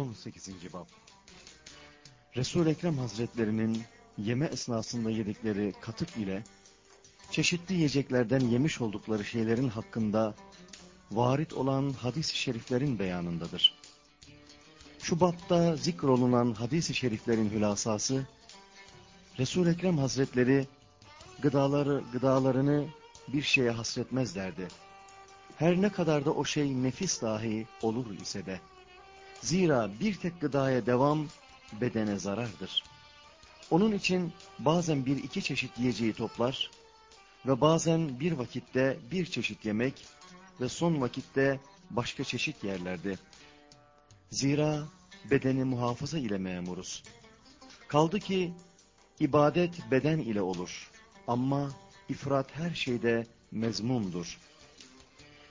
18. Bab resul Ekrem Hazretlerinin yeme esnasında yedikleri katık ile çeşitli yiyeceklerden yemiş oldukları şeylerin hakkında varit olan hadis-i şeriflerin beyanındadır. Şu bapta zikrolunan hadis-i şeriflerin hülasası, resul Ekrem Hazretleri gıdaları, gıdalarını bir şeye hasretmezlerdi. Her ne kadar da o şey nefis dahi olur ise de. Zira bir tek gıdaya devam bedene zarardır. Onun için bazen bir iki çeşit yiyeceği toplar ve bazen bir vakitte bir çeşit yemek ve son vakitte başka çeşit yerlerdi. Zira bedeni muhafaza ile memuruz. Kaldı ki ibadet beden ile olur ama ifrat her şeyde mezmumdur.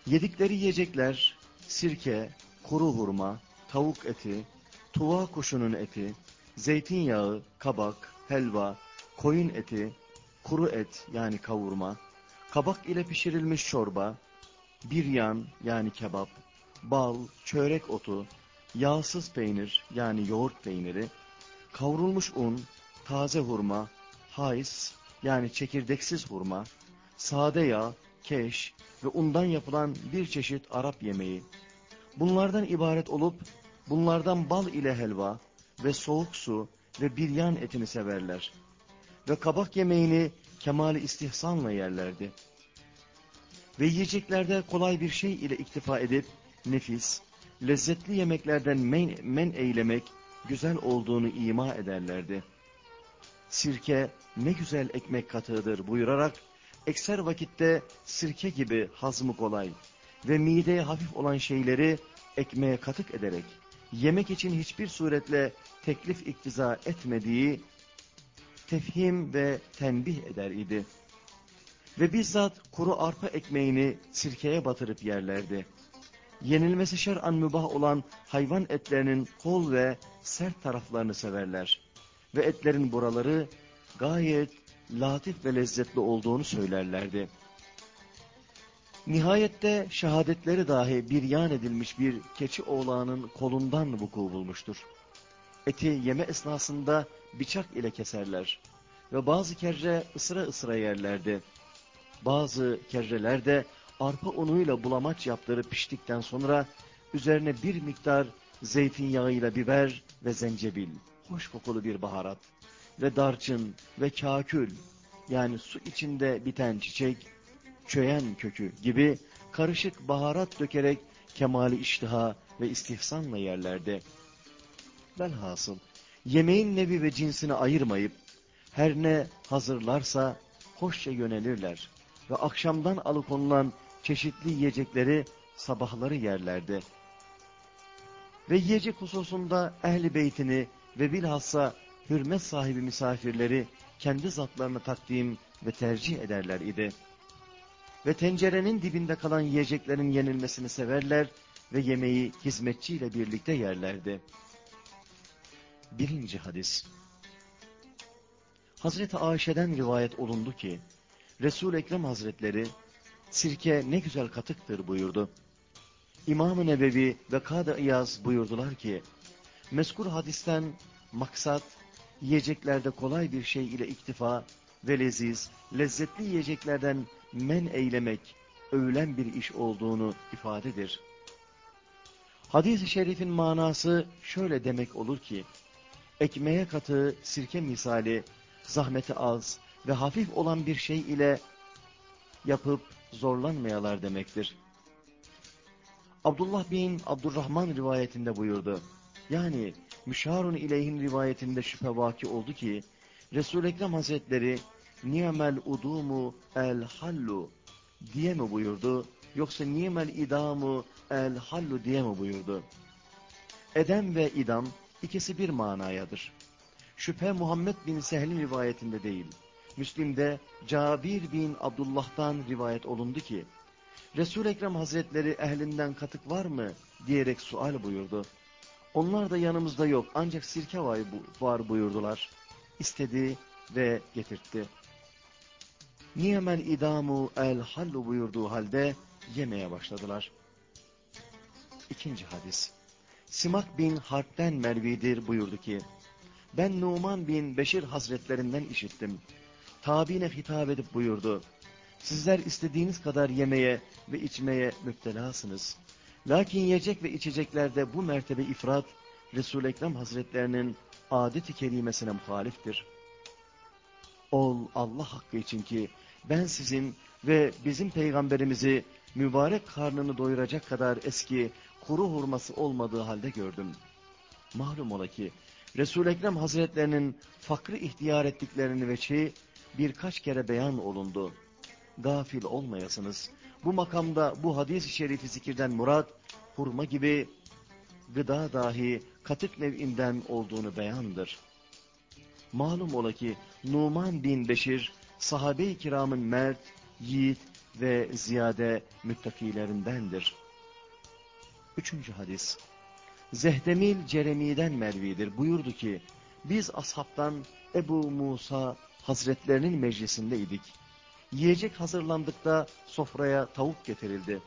Yedikleri yiyecekler sirke, kuru hurma, tavuk eti, tuva kuşunun eti, zeytinyağı, kabak, helva, koyun eti, kuru et yani kavurma, kabak ile pişirilmiş çorba, biryan yani kebap, bal, çörek otu, yağsız peynir yani yoğurt peyniri, kavrulmuş un, taze hurma, hais yani çekirdeksiz hurma, sade yağ, keş ve undan yapılan bir çeşit Arap yemeği. Bunlardan ibaret olup bunlardan bal ile helva ve soğuk su ve biryan etini severler. Ve kabak yemeğini kemali istihsanla yerlerdi. Ve yiyeceklerde kolay bir şey ile iktifa edip nefis, lezzetli yemeklerden men, men eylemek güzel olduğunu ima ederlerdi. Sirke ne güzel ekmek katığıdır buyurarak ekser vakitte sirke gibi hazmı kolay ve mideye hafif olan şeyleri ekmeğe katık ederek yemek için hiçbir suretle teklif iktiza etmediği tefhim ve tenbih eder idi. Ve bizzat kuru arpa ekmeğini sirkeye batırıp yerlerdi. Yenilmesi şer'an mübah olan hayvan etlerinin kol ve sert taraflarını severler. Ve etlerin buraları gayet latif ve lezzetli olduğunu söylerlerdi. Nihayette şehadetleri dahi bir yan edilmiş bir keçi oğlağının kolundan vuku bulmuştur. Eti yeme esnasında bıçak ile keserler ve bazı kerre ısıra ısıra yerlerdi. Bazı kerreler de arpa unuyla bulamaç yaptırıp piştikten sonra üzerine bir miktar zeytinyağıyla biber ve zencefil, hoş kokulu bir baharat ve darçın ve kakül yani su içinde biten çiçek, çöyen kökü gibi karışık baharat dökerek kemali iştiha ve istihsanla yerlerde. Velhasıl yemeğin nevi ve cinsini ayırmayıp her ne hazırlarsa hoşça yönelirler ve akşamdan alıkonulan çeşitli yiyecekleri sabahları yerlerdi. Ve yiyecek hususunda ehli beytini ve bilhassa hürmet sahibi misafirleri kendi zatlarını takdim ve tercih ederler idi. Ve tencerenin dibinde kalan yiyeceklerin yenilmesini severler ve yemeği hizmetçiyle birlikte yerlerdi. Birinci hadis. Hazreti Ayşe'den rivayet olundu ki, Resul Ekrem Hazretleri sirke ne güzel katıktır buyurdu. İmam-ı Nebevi ve Kadı İyaz buyurdular ki, meskur hadisten maksat yiyeceklerde kolay bir şey ile iktifa ve leziz, lezzetli yiyeceklerden men eylemek, övülen bir iş olduğunu ifadedir. Hadis-i şerifin manası şöyle demek olur ki, ekmeğe katı sirke misali, zahmeti az ve hafif olan bir şey ile yapıp zorlanmayalar demektir. Abdullah bin Abdurrahman rivayetinde buyurdu. Yani Müşarun ileyhin rivayetinde şüphe vaki oldu ki, Resul-i Ekrem Hazretleri Niyemel udumu el hallu diye mi buyurdu? Yoksa niyemel idamu el hallu diye mi buyurdu? Edem ve idam ikisi bir manayadır. Şüphe Muhammed bin Sehl'in rivayetinde değil. Müslim'de Cabir bin Abdullah'tan rivayet olundu ki, resul Ekrem Hazretleri ehlinden katık var mı diyerek sual buyurdu. Onlar da yanımızda yok ancak sirke var buyurdular. İstedi ve getirtti. Niyemel idamu el hallu buyurduğu halde yemeye başladılar. İkinci hadis. Simak bin Harp'ten Mervidir buyurdu ki, ben Numan bin Beşir hazretlerinden işittim. Tabine hitap edip buyurdu. Sizler istediğiniz kadar yemeye ve içmeye müptelasınız. Lakin yiyecek ve içeceklerde bu mertebe ifrat, Resul-i Ekrem hazretlerinin adeti kelimesine muhaliftir. Ol Allah hakkı için ki ben sizin ve bizim peygamberimizi mübarek karnını doyuracak kadar eski kuru hurması olmadığı halde gördüm. Malum ola ki Resul-i Ekrem hazretlerinin fakri ihtiyar ettiklerini ve çi birkaç kere beyan olundu. Gafil olmayasınız. Bu makamda bu hadis-i şerifi zikirden murat, hurma gibi gıda dahi katık nev'inden olduğunu beyandır. Malum ola ki Numan bin Beşir, sahabe-i kiramın mert, yiğit ve ziyade müttakilerindendir. Üçüncü hadis. Zehdemil Ceremi'den Mervi'dir. Buyurdu ki, biz ashabtan Ebu Musa Hazretlerinin meclisindeydik. Yiyecek hazırlandıkta sofraya tavuk getirildi.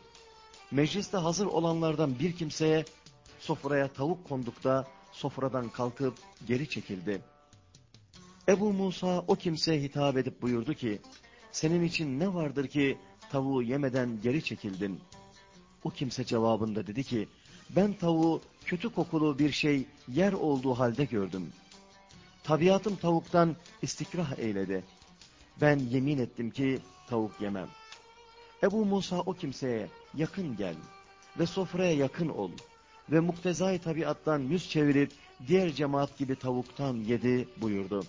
Mecliste hazır olanlardan bir kimseye sofraya tavuk kondukta sofradan kalkıp geri çekildi. Ebu Musa o kimseye hitap edip buyurdu ki, senin için ne vardır ki tavuğu yemeden geri çekildin? O kimse cevabında dedi ki, ben tavuğu kötü kokulu bir şey yer olduğu halde gördüm. Tabiatım tavuktan istikrah eyledi. Ben yemin ettim ki tavuk yemem. Ebu Musa o kimseye yakın gel ve sofraya yakın ol ve muktezai tabiattan yüz çevirip diğer cemaat gibi tavuktan yedi buyurdu.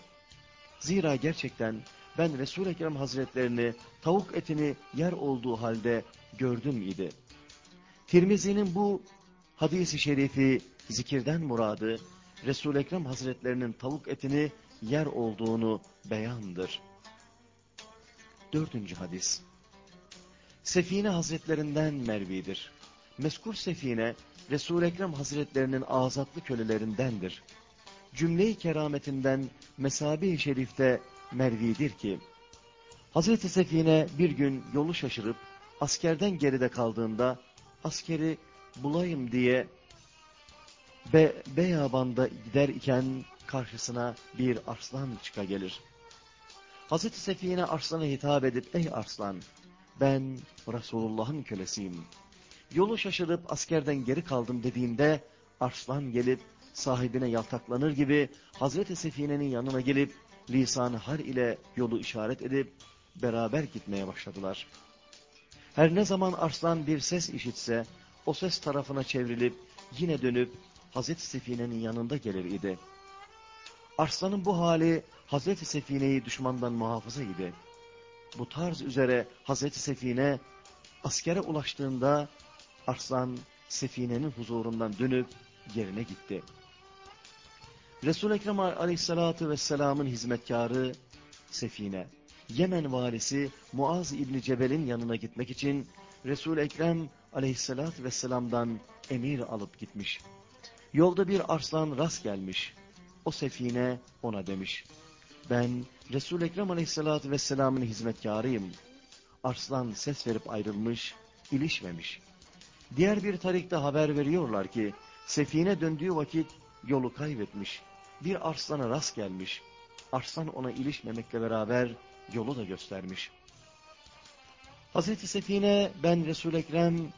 Zira gerçekten ben Resul-i Ekrem Hazretlerini tavuk etini yer olduğu halde gördüm idi. Tirmizi'nin bu hadisi şerifi zikirden muradı Resul-i Ekrem Hazretlerinin tavuk etini yer olduğunu beyandır. Dördüncü hadis. Sefine Hazretlerinden Mervi'dir. Meskur Sefine, Resul-i Ekrem Hazretlerinin azatlı kölelerindendir. Cümle-i kerametinden Mesabi-i Şerif'te Mervi'dir ki, Hazreti Sefine bir gün yolu şaşırıp askerden geride kaldığında askeri bulayım diye Be Beyabanda gider iken karşısına bir arslan çıka gelir. Hazreti Sefine arslana hitap edip ey arslan ben Resulullah'ın kölesiyim. Yolu şaşırıp askerden geri kaldım dediğinde arslan gelip sahibine yaltaklanır gibi Hazreti Sefine'nin yanına gelip lisan har ile yolu işaret edip beraber gitmeye başladılar. Her ne zaman arslan bir ses işitse o ses tarafına çevrilip yine dönüp Hazreti Sefine'nin yanında gelir idi. Arslanın bu hali Hazreti Sefine'yi düşmandan muhafaza idi. Bu tarz üzere Hazreti Sefine askere ulaştığında Arslan Sefine'nin huzurundan dönüp yerine gitti. Resul-i Ekrem aleyhissalatü vesselamın hizmetkarı Sefine, Yemen valisi Muaz İbni Cebel'in yanına gitmek için Resul-i Ekrem aleyhissalatü vesselamdan emir alıp gitmiş. Yolda bir arslan rast gelmiş. O Sefine ona demiş. Ben Resul-i Ekrem aleyhissalatü vesselamın hizmetkarıyım. Arslan ses verip ayrılmış, ilişmemiş. Diğer bir tarikta haber veriyorlar ki, Sefine döndüğü vakit yolu kaybetmiş. Bir arslana rast gelmiş. Arslan ona ilişmemekle beraber yolu da göstermiş. Hazreti Sefine ben Resul-i Ekrem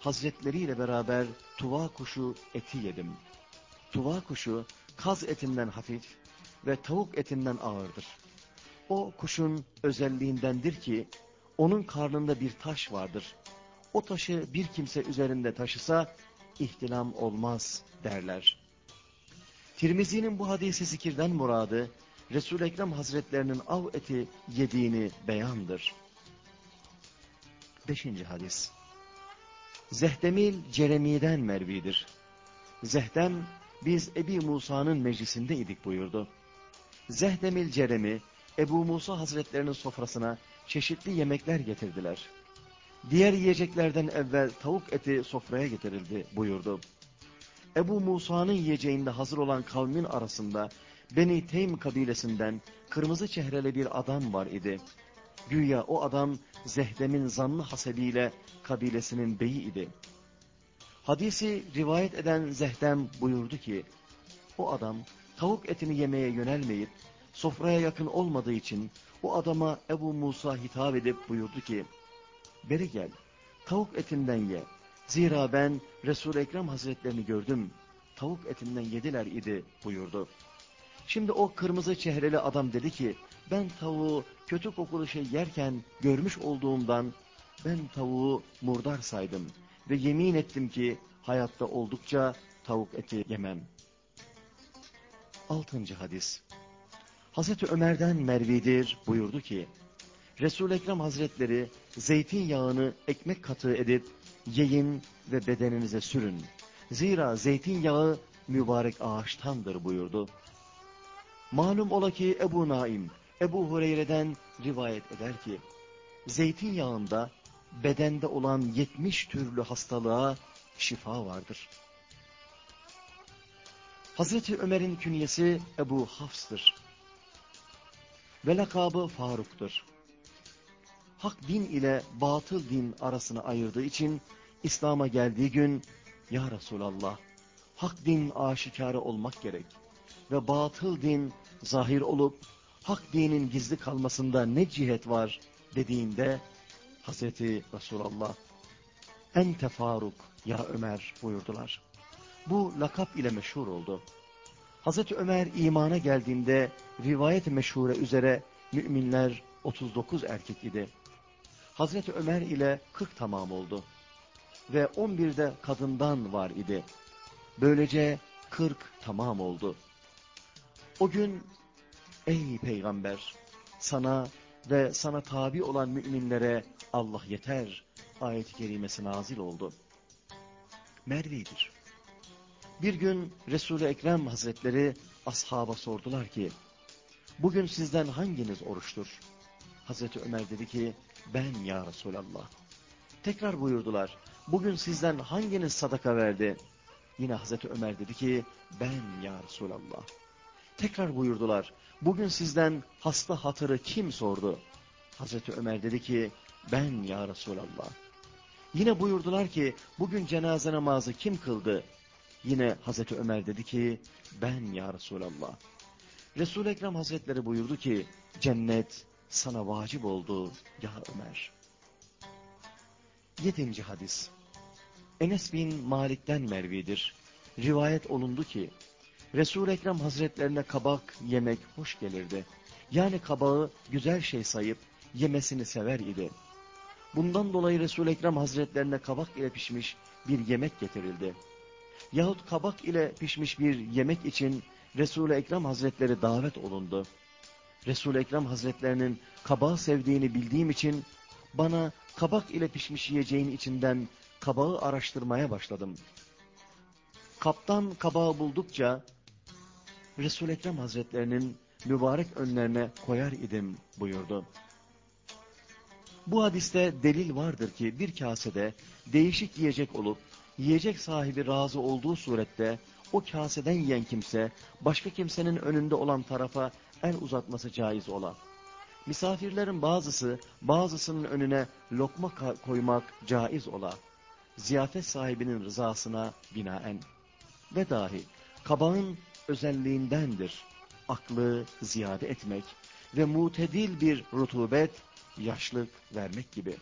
hazretleriyle beraber tuva kuşu eti yedim. Tuva kuşu kaz etinden hafif ve tavuk etinden ağırdır. O kuşun özelliğindendir ki onun karnında bir taş vardır. O taşı bir kimse üzerinde taşısa ihtilam olmaz derler. Tirmizi'nin bu hadisi zikirden muradı Resul-i Ekrem Hazretlerinin av eti yediğini beyandır. Beşinci hadis. Zehdemil Ceremi'den Mervi'dir. Zehdem biz Ebi Musa'nın meclisindeydik buyurdu. Zehdemil Ceremi Ebu Musa Hazretlerinin sofrasına çeşitli yemekler getirdiler. Diğer yiyeceklerden evvel tavuk eti sofraya getirildi buyurdu. Ebu Musa'nın yiyeceğinde hazır olan kavmin arasında Beni Teym kabilesinden kırmızı çehreli bir adam var idi. Güya o adam Zehdem'in zannı hasebiyle kabilesinin beyi idi. Hadisi rivayet eden Zehdem buyurdu ki, o adam tavuk etini yemeye yönelmeyip, sofraya yakın olmadığı için o adama Ebu Musa hitap edip buyurdu ki, beri gel, tavuk etinden ye. Zira ben Resul-i Ekrem Hazretlerini gördüm, tavuk etinden yediler idi buyurdu. Şimdi o kırmızı çehreli adam dedi ki, ben tavuğu kötü kokulu şey yerken görmüş olduğumdan ben tavuğu murdar saydım ve yemin ettim ki hayatta oldukça tavuk eti yemem. Altıncı hadis. Hazreti Ömer'den Mervidir buyurdu ki, Resul-i Ekrem Hazretleri zeytinyağını ekmek katığı edip yiyin ve bedeninize sürün. Zira zeytinyağı mübarek ağaçtandır buyurdu. Malum ola ki Ebu Naim, Ebu Hureyre'den rivayet eder ki, zeytinyağında bedende olan yetmiş türlü hastalığa şifa vardır. Hazreti Ömer'in künyesi Ebu Hafs'tır. Ve lakabı Faruk'tur. Hak din ile batıl din arasını ayırdığı için İslam'a geldiği gün Ya Resulallah hak din aşikarı olmak gerek ve batıl din zahir olup hak dinin gizli kalmasında ne cihet var dediğinde Hazreti Resulallah ente Faruk ya Ömer buyurdular. Bu lakap ile meşhur oldu. Hazreti Ömer imana geldiğinde rivayet meşhure üzere müminler 39 erkek idi. Hazreti Ömer ile 40 tamam oldu. Ve 11'de kadından var idi. Böylece 40 tamam oldu. O gün ey peygamber sana ve sana tabi olan müminlere Allah yeter ayet-i kerimesi nazil oldu. Merve'dir. Bir gün Resul-i Ekrem Hazretleri ashaba sordular ki, bugün sizden hanginiz oruçtur? Hazreti Ömer dedi ki, ben ya Resulallah. Tekrar buyurdular, bugün sizden hanginiz sadaka verdi? Yine Hazreti Ömer dedi ki, ben ya Resulallah. Tekrar buyurdular, bugün sizden hasta hatırı kim sordu? Hazreti Ömer dedi ki, ben ya Resulallah. Yine buyurdular ki, bugün cenaze namazı kim kıldı? Yine Hazreti Ömer dedi ki, ben ya Resulallah. Resul-i Ekrem Hazretleri buyurdu ki, cennet sana vacip oldu ya Ömer. Yedinci hadis. Enes bin Malik'ten Mervi'dir. Rivayet olundu ki, Resul-i Ekrem Hazretlerine kabak yemek hoş gelirdi. Yani kabağı güzel şey sayıp yemesini sever idi. Bundan dolayı Resul-i Ekrem Hazretlerine kabak ile pişmiş bir yemek getirildi. Yahut kabak ile pişmiş bir yemek için Resul-i Ekrem Hazretleri davet olundu. Resul-i Ekrem Hazretlerinin kabağı sevdiğini bildiğim için bana kabak ile pişmiş yiyeceğin içinden kabağı araştırmaya başladım. Kaptan kabağı buldukça Resul-i Ekrem Hazretlerinin mübarek önlerine koyar idim buyurdu. Bu hadiste delil vardır ki bir kasede değişik yiyecek olup yiyecek sahibi razı olduğu surette o kaseden yiyen kimse başka kimsenin önünde olan tarafa el uzatması caiz ola. Misafirlerin bazısı bazısının önüne lokma koymak caiz ola. Ziyafet sahibinin rızasına binaen. Ve dahi kabağın özelliğindendir. Aklı ziyade etmek ve mutedil bir rutubet, yaşlık vermek gibi.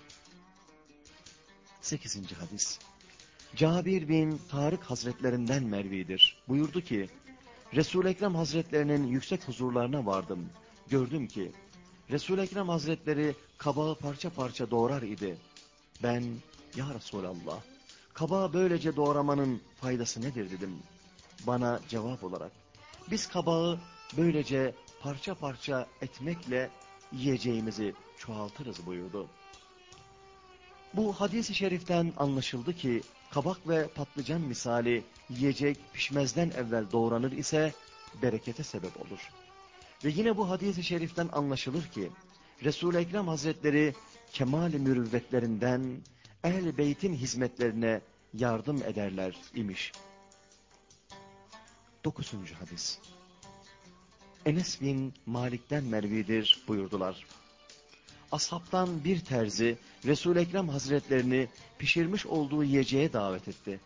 Sekizinci hadis. Cabir bin Tarık Hazretlerinden Mervi'dir. Buyurdu ki, Resul-i Ekrem Hazretlerinin yüksek huzurlarına vardım. Gördüm ki, Resul-i Ekrem Hazretleri kabağı parça parça doğrar idi. Ben, Ya Resulallah, kabağı böylece doğramanın faydası nedir dedim. Bana cevap olarak, biz kabağı böylece parça parça etmekle yiyeceğimizi çoğaltırız buyurdu. Bu hadis-i şeriften anlaşıldı ki kabak ve patlıcan misali yiyecek pişmezden evvel doğranır ise berekete sebep olur. Ve yine bu hadis-i şeriften anlaşılır ki Resul-i Ekrem Hazretleri kemal-i mürüvvetlerinden ehl beytin hizmetlerine yardım ederler imiş. Dokuzuncu hadis. Enes bin Malik'ten Mervi'dir buyurdular. Ashabtan bir terzi Resul-i Ekrem Hazretlerini pişirmiş olduğu yiyeceğe davet etti.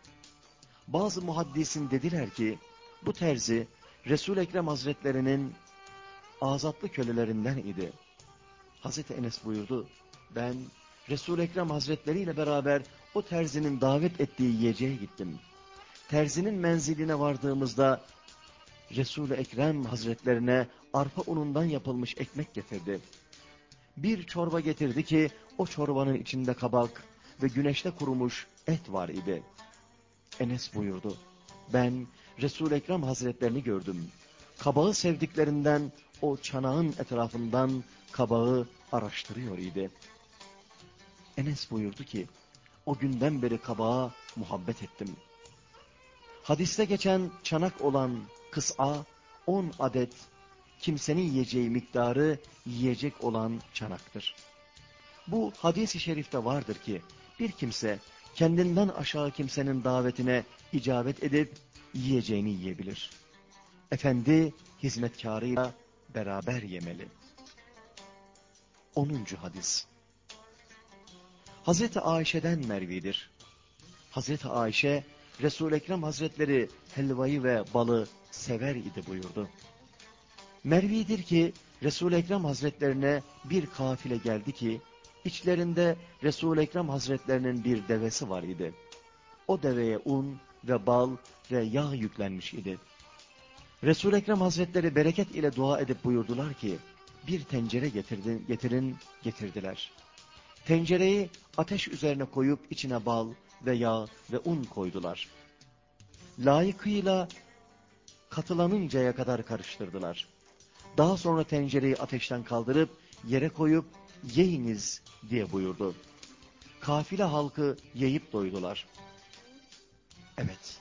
Bazı muhaddisin dediler ki bu terzi Resul Ekrem Hazretlerinin azatlı kölelerinden idi. Hazreti Enes buyurdu. Ben Resul Ekrem Hazretleri ile beraber o terzinin davet ettiği yiyeceğe gittim. Terzinin menziline vardığımızda Resul-i Ekrem Hazretlerine arpa unundan yapılmış ekmek getirdi. Bir çorba getirdi ki o çorbanın içinde kabak ve güneşte kurumuş et var idi. Enes buyurdu. Ben Resul-i Ekrem Hazretlerini gördüm. Kabağı sevdiklerinden o çanağın etrafından kabağı araştırıyor idi. Enes buyurdu ki, o günden beri kabağa muhabbet ettim. Hadiste geçen çanak olan kıs'a on adet kimsenin yiyeceği miktarı yiyecek olan çanaktır. Bu hadis-i şerifte vardır ki bir kimse kendinden aşağı kimsenin davetine icabet edip yiyeceğini yiyebilir. Efendi hizmetkarıyla beraber yemeli. 10. hadis Hazreti Ayşe'den mervidir. Hazreti Ayşe, Resul-i Ekrem Hazretleri helvayı ve balı sever idi buyurdu. Mervidir ki Resul-i Ekrem Hazretlerine bir kafile geldi ki içlerinde Resul-i Ekrem Hazretlerinin bir devesi var idi. O deveye un ve bal ve yağ yüklenmiş idi. Resul-i Ekrem Hazretleri bereket ile dua edip buyurdular ki bir tencere getirdin, getirin getirdiler. Tencereyi ateş üzerine koyup içine bal ve yağ ve un koydular. Layıkıyla katılanıncaya kadar karıştırdılar. Daha sonra tencereyi ateşten kaldırıp yere koyup yeyiniz diye buyurdu. Kafile halkı yiyip doydular. Evet,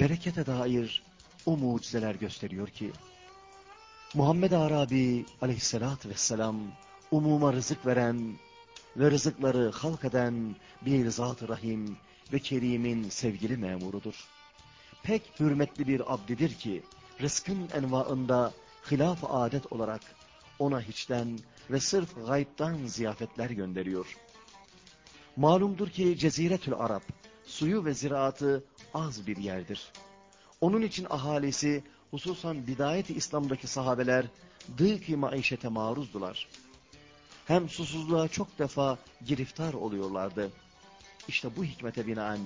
berekete dair o mucizeler gösteriyor ki, Muhammed Arabi aleyhissalatü vesselam umuma rızık veren ve rızıkları halk eden bir zat-ı rahim ve kerimin sevgili memurudur. Pek hürmetli bir abdidir ki, rızkın envaında hilaf adet olarak ona hiçten ve sırf gayiptan ziyafetler gönderiyor. Malumdur ki Ceziretül Arap, suyu ve ziraatı az bir yerdir. Onun için ahalisi, hususan bidayet-i İslam'daki sahabeler, dık-ı maişete maruzdular. Hem susuzluğa çok defa giriftar oluyorlardı. İşte bu hikmete binaen,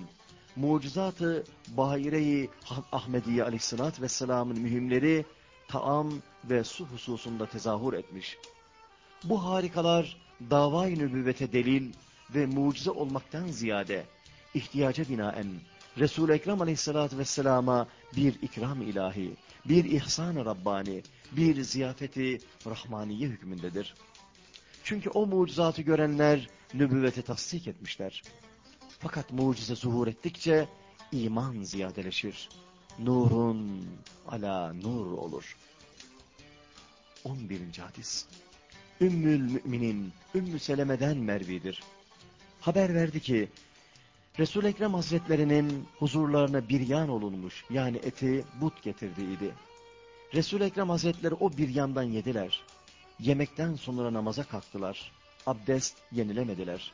mucizatı Bahire-i Ahmediye aleyhissalatü vesselamın mühimleri, taam ve su hususunda tezahür etmiş. Bu harikalar davay nübüvvete delil ve mucize olmaktan ziyade ihtiyaca binaen Resul-i Ekrem aleyhissalatü vesselama bir ikram ilahi, bir ihsan-ı Rabbani, bir ziyafeti Rahmaniye hükmündedir. Çünkü o mucizatı görenler nübüvvete tasdik etmişler. Fakat mucize zuhur ettikçe iman ziyadeleşir. Nurun ala nur olur. 11. hadis. Ümmül müminin Ümmü Seleme'den Mervi'dir. Haber verdi ki resul Ekrem Hazretlerinin huzurlarına biryan olunmuş yani eti but getirdiğiydi. resul Ekrem Hazretleri o biryandan yediler. Yemekten sonra namaza kalktılar. Abdest yenilemediler.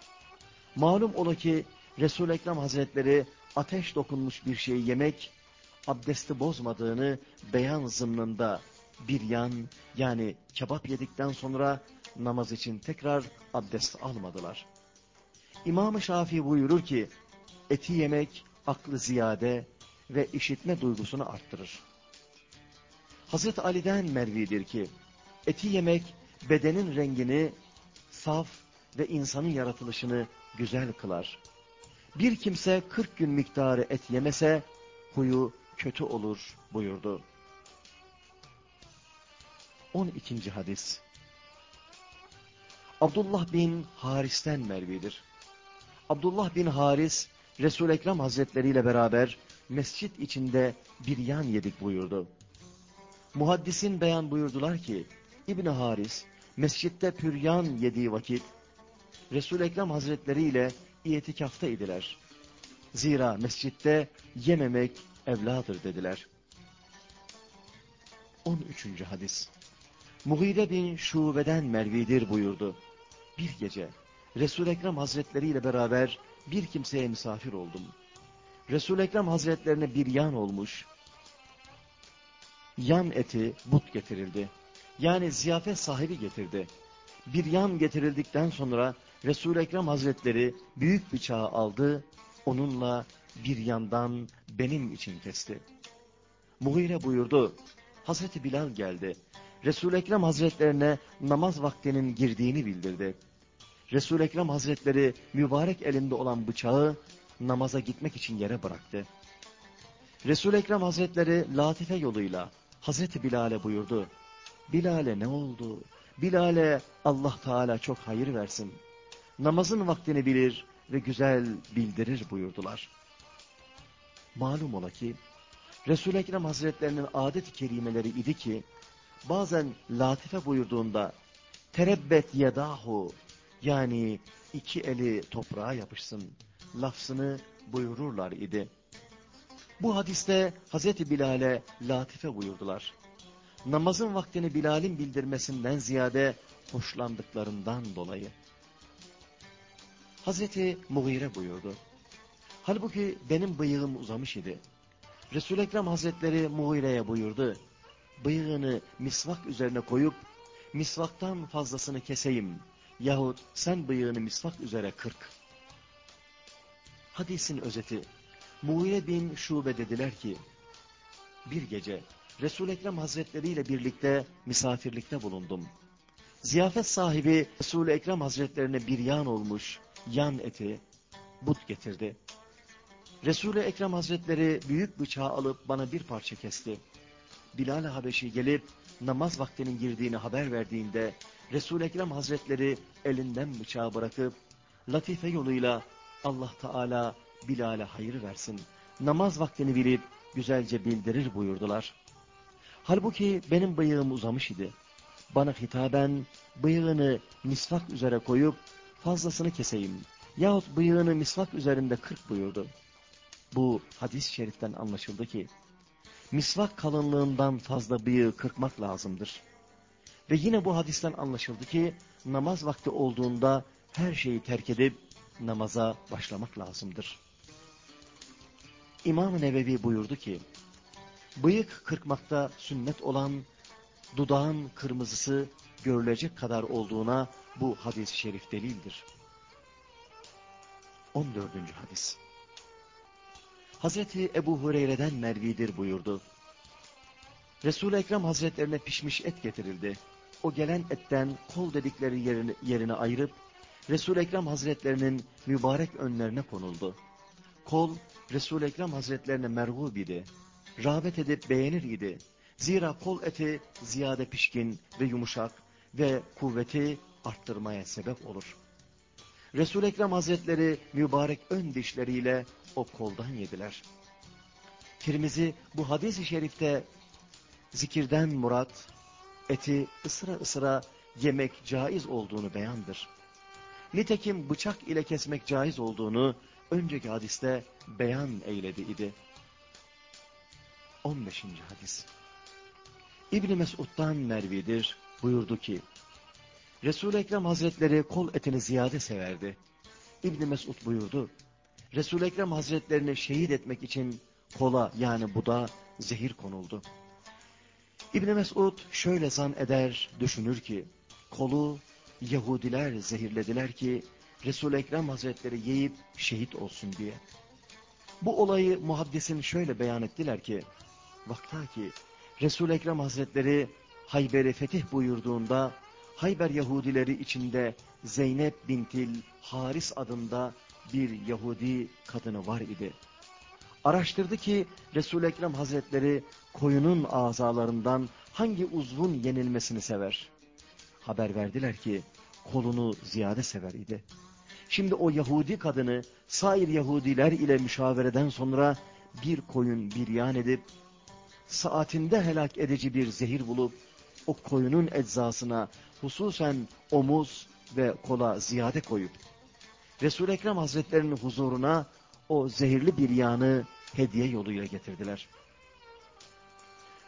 Malum ola ki resul Ekrem Hazretleri ateş dokunmuş bir şeyi yemek abdesti bozmadığını beyan zımnında bir yan yani kebap yedikten sonra namaz için tekrar abdest almadılar. İmam-ı Şafii buyurur ki eti yemek aklı ziyade ve işitme duygusunu arttırır. Hazreti Ali'den mervidir ki eti yemek bedenin rengini saf ve insanın yaratılışını güzel kılar. Bir kimse 40 gün miktarı et yemese huyu kötü olur buyurdu. 12. hadis Abdullah bin Haris'ten Mervi'dir. Abdullah bin Haris, resul Ekrem Hazretleri ile beraber mescit içinde bir yan yedik buyurdu. Muhaddisin beyan buyurdular ki, İbni Haris, mescitte püryan yediği vakit, resul Ekrem Hazretleri ile itikafta idiler. Zira mescitte yememek evladır dediler. 13. hadis Mughire bin Şube'den Mervidir buyurdu. Bir gece Resul-i Ekrem Hazretleri ile beraber bir kimseye misafir oldum. Resul-i Ekrem Hazretlerine bir yan olmuş, yan eti but getirildi. Yani ziyafet sahibi getirdi. Bir yan getirildikten sonra Resul-i Ekrem Hazretleri büyük bıçağı aldı, onunla bir yandan benim için kesti. Muhire buyurdu, Hazreti Bilal geldi. Resul-i Ekrem Hazretlerine namaz vaktinin girdiğini bildirdi. Resul-i Ekrem Hazretleri mübarek elinde olan bıçağı namaza gitmek için yere bıraktı. Resul-i Ekrem Hazretleri latife yoluyla Hazreti Bilal'e buyurdu. Bilal'e ne oldu? Bilal'e Allah Teala çok hayır versin. Namazın vaktini bilir ve güzel bildirir buyurdular. Malum ola ki Resul-i Ekrem Hazretlerinin adet-i kerimeleri idi ki bazen latife buyurduğunda terebbet yedahu yani iki eli toprağa yapışsın lafzını buyururlar idi. Bu hadiste Hazreti Bilal'e latife buyurdular. Namazın vaktini Bilal'in bildirmesinden ziyade hoşlandıklarından dolayı. Hazreti Mughire buyurdu. Halbuki benim bıyığım uzamış idi. Resul-i Ekrem Hazretleri Mughire'ye buyurdu. Bıyığını misvak üzerine koyup misvaktan fazlasını keseyim yahut sen bıyığını misvak üzere kırk. Hadisin özeti Muğire bin Şube dediler ki, bir gece resul Ekrem Hazretleri ile birlikte misafirlikte bulundum. Ziyafet sahibi resul Ekrem Hazretlerine bir yan olmuş, yan eti, but getirdi. resul Ekrem Hazretleri büyük bıçağı alıp bana bir parça kesti. Bilal-i Habeşi gelip namaz vaktinin girdiğini haber verdiğinde resul Ekrem Hazretleri elinden bıçağı bırakıp latife yoluyla Allah Teala Bilal'e hayır versin. Namaz vaktini bilip güzelce bildirir buyurdular. Halbuki benim bıyığım uzamış idi. Bana hitaben bıyığını misvak üzere koyup fazlasını keseyim. Yahut bıyığını misvak üzerinde kırk buyurdu. Bu hadis-i şeriften anlaşıldı ki, misvak kalınlığından fazla bıyığı kırkmak lazımdır. Ve yine bu hadisten anlaşıldı ki, namaz vakti olduğunda her şeyi terk edip namaza başlamak lazımdır. İmam-ı Nevevi buyurdu ki, bıyık kırkmakta sünnet olan dudağın kırmızısı görülecek kadar olduğuna bu hadis-i şerif delildir. 14. hadis Hazreti Ebu Hureyre'den Mervidir buyurdu. Resul-i Ekrem Hazretlerine pişmiş et getirildi. O gelen etten kol dedikleri yerini, yerine ayırıp Resul-i Ekrem Hazretlerinin mübarek önlerine konuldu. Kol Resul-i Ekrem Hazretlerine merhub idi. Rağbet edip beğenir idi. Zira kol eti ziyade pişkin ve yumuşak ve kuvveti arttırmaya sebep olur. Resul-i Ekrem Hazretleri mübarek ön dişleriyle o koldan yediler. Tirmizi bu hadis-i şerifte zikirden murat, eti ısıra ısıra yemek caiz olduğunu beyandır. Nitekim bıçak ile kesmek caiz olduğunu önceki hadiste beyan eyledi idi. 15. hadis İbni Mesud'dan Mervidir buyurdu ki Resul-i Ekrem Hazretleri kol etini ziyade severdi. İbni Mesud buyurdu Resul-i Ekrem Hazretlerini şehit etmek için kola yani buda zehir konuldu. İbni Mesud şöyle zan eder düşünür ki kolu Yahudiler zehirlediler ki Resul-i Ekrem Hazretleri yiyip şehit olsun diye. Bu olayı muhaddisin şöyle beyan ettiler ki, vakta ki Resul-i Ekrem Hazretleri Hayber'i fetih buyurduğunda Hayber Yahudileri içinde Zeynep bintil Haris adında bir Yahudi kadını var idi. Araştırdı ki Resul-i Ekrem Hazretleri koyunun azalarından hangi uzvun yenilmesini sever? Haber verdiler ki kolunu ziyade sever idi. Şimdi o Yahudi kadını sair Yahudiler ile müşavereden sonra bir koyun bir yan edip saatinde helak edici bir zehir bulup o koyunun eczasına hususen omuz ve kola ziyade koyup resul Ekrem Hazretlerinin huzuruna o zehirli bir yanı hediye yoluyla getirdiler.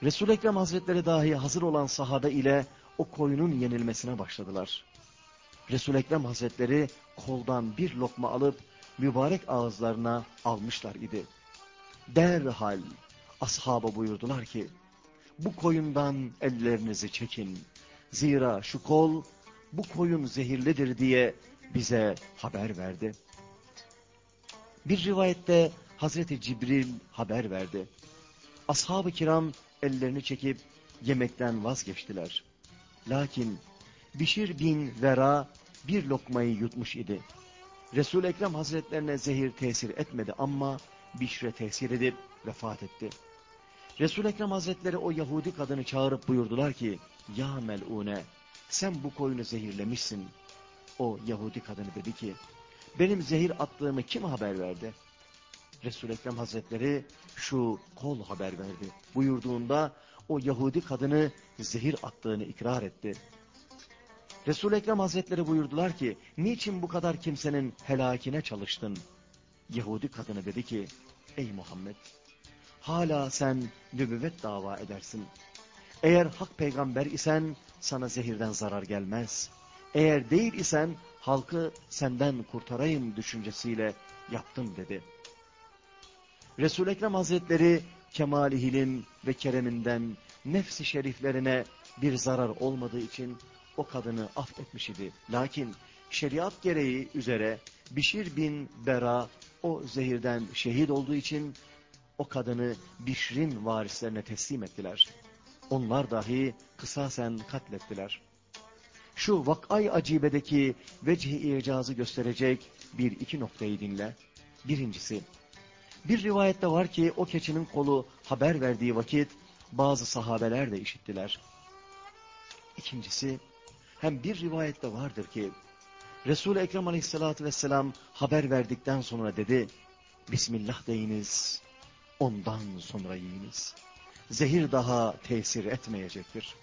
resul Ekrem Hazretleri dahi hazır olan sahabe ile o koyunun yenilmesine başladılar. Resul-i Ekrem Hazretleri koldan bir lokma alıp mübarek ağızlarına almışlar idi. derhal ashaba buyurdular ki, bu koyundan ellerinizi çekin. Zira şu kol bu koyun zehirlidir diye bize haber verdi. Bir rivayette Hazreti Cibril haber verdi. Ashab-ı kiram ellerini çekip yemekten vazgeçtiler. Lakin Bişir bin Vera bir lokmayı yutmuş idi. Resul-i Ekrem Hazretlerine zehir tesir etmedi ama Bişre tesir edip vefat etti. Resul-i Ekrem Hazretleri o Yahudi kadını çağırıp buyurdular ki, Ya melune, sen bu koyunu zehirlemişsin. O Yahudi kadını dedi ki, benim zehir attığımı kim haber verdi? Resul-i Ekrem Hazretleri şu kol haber verdi. Buyurduğunda o Yahudi kadını zehir attığını ikrar etti. Resul-i Ekrem Hazretleri buyurdular ki, niçin bu kadar kimsenin helakine çalıştın? Yahudi kadını dedi ki, ey Muhammed, hala sen nübüvvet dava edersin. Eğer hak peygamber isen sana zehirden zarar gelmez. Eğer değil isen halkı senden kurtarayım düşüncesiyle yaptım dedi. Resul-i Ekrem Hazretleri kemali hilim ve kereminden nefsi şeriflerine bir zarar olmadığı için o kadını affetmiş idi. Lakin şeriat gereği üzere Bişir bin Bera o zehirden şehit olduğu için o kadını Bişr'in varislerine teslim ettiler. Onlar dahi kısasen katlettiler. Şu vakay acibedeki vecih-i icazı gösterecek bir iki noktayı dinle. Birincisi, bir rivayette var ki o keçinin kolu haber verdiği vakit bazı sahabeler de işittiler. İkincisi, hem bir rivayette vardır ki Resul-i Ekrem aleyhissalatü vesselam haber verdikten sonra dedi, Bismillah deyiniz, ondan sonra yiyiniz. Zehir daha tesir etmeyecektir.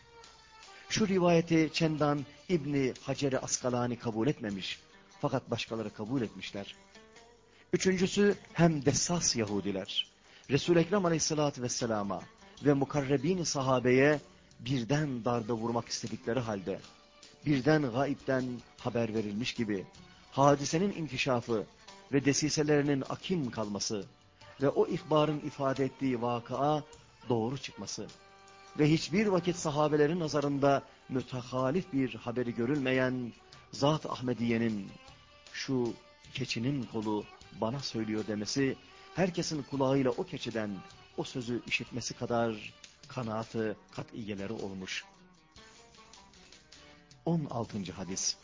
Şu rivayeti Çendan İbni Hacer-i Askalani kabul etmemiş. Fakat başkaları kabul etmişler. Üçüncüsü hem dessas Yahudiler. Resul-i Ekrem aleyhissalatü vesselama ve mukarrebin sahabeye birden darda vurmak istedikleri halde, birden gaipten haber verilmiş gibi, hadisenin inkişafı ve desiselerinin akim kalması ve o ihbarın ifade ettiği vakıa doğru çıkması ve hiçbir vakit sahabelerin nazarında mütehalif bir haberi görülmeyen Zat Ahmediye'nin şu keçinin kolu bana söylüyor demesi, herkesin kulağıyla o keçiden o sözü işitmesi kadar kanaatı katiyeleri olmuş. 16. hadis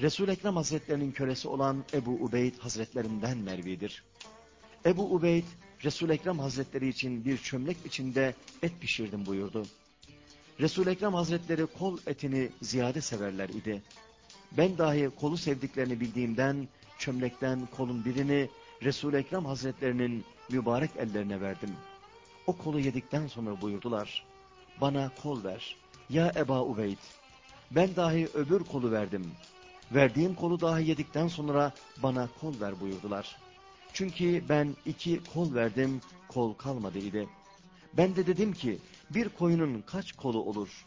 Resul-i Ekrem Hazretlerinin kölesi olan Ebu Ubeyd Hazretlerinden Mervi'dir. Ebu Ubeyd, Resul-i Ekrem Hazretleri için bir çömlek içinde et pişirdim buyurdu. Resul-i Ekrem Hazretleri kol etini ziyade severler idi. Ben dahi kolu sevdiklerini bildiğimden çömlekten kolun birini Resul-i Ekrem Hazretlerinin mübarek ellerine verdim. O kolu yedikten sonra buyurdular. Bana kol ver. Ya Eba Ubeyd. Ben dahi öbür kolu verdim. Verdiğim kolu dahi yedikten sonra bana kol ver buyurdular. Çünkü ben iki kol verdim, kol kalmadı idi. Ben de dedim ki bir koyunun kaç kolu olur?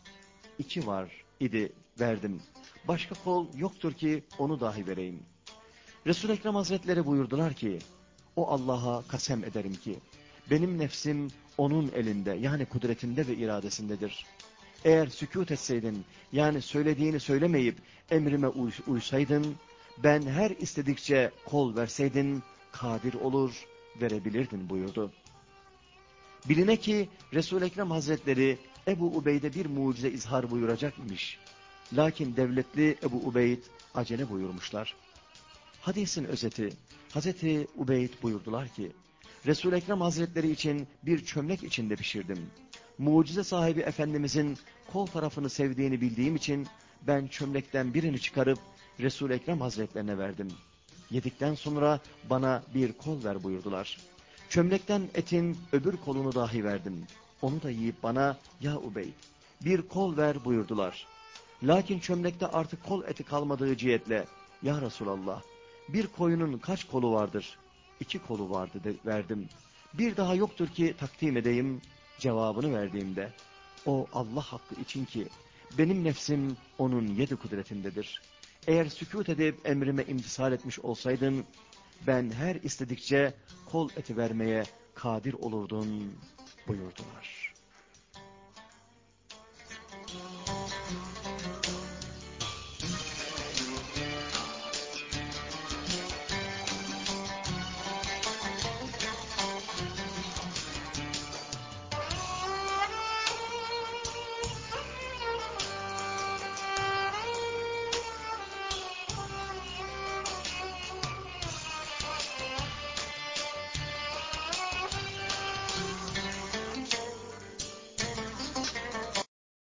İki var idi verdim. Başka kol yoktur ki onu dahi vereyim. Resul-i Ekrem Hazretleri buyurdular ki, o Allah'a kasem ederim ki, benim nefsim onun elinde yani kudretinde ve iradesindedir. Eğer sükut etseydin yani söylediğini söylemeyip emrime uy uysaydın, ben her istedikçe kol verseydin kadir olur verebilirdin buyurdu. Biline ki Resul-i Ekrem Hazretleri Ebu Ubeyd'e bir mucize izhar buyuracakmış. Lakin devletli Ebu Ubeyd acele buyurmuşlar. Hadisin özeti, Hazreti Ubeyd buyurdular ki, Resul-i Ekrem Hazretleri için bir çömlek içinde pişirdim. Mucize sahibi Efendimizin kol tarafını sevdiğini bildiğim için ben çömlekten birini çıkarıp Resul-i Ekrem Hazretlerine verdim. Yedikten sonra bana bir kol ver buyurdular. Çömlekten etin öbür kolunu dahi verdim. Onu da yiyip bana ya Ubeyd bir kol ver buyurdular. Lakin çömlekte artık kol eti kalmadığı cihetle ya Resulallah bir koyunun kaç kolu vardır? İki kolu vardı de, verdim. Bir daha yoktur ki takdim edeyim cevabını verdiğimde. O Allah hakkı için ki benim nefsim onun yedi kudretindedir. Eğer sükut edip emrime imtisal etmiş olsaydın ben her istedikçe kol eti vermeye kadir olurdun buyurdular.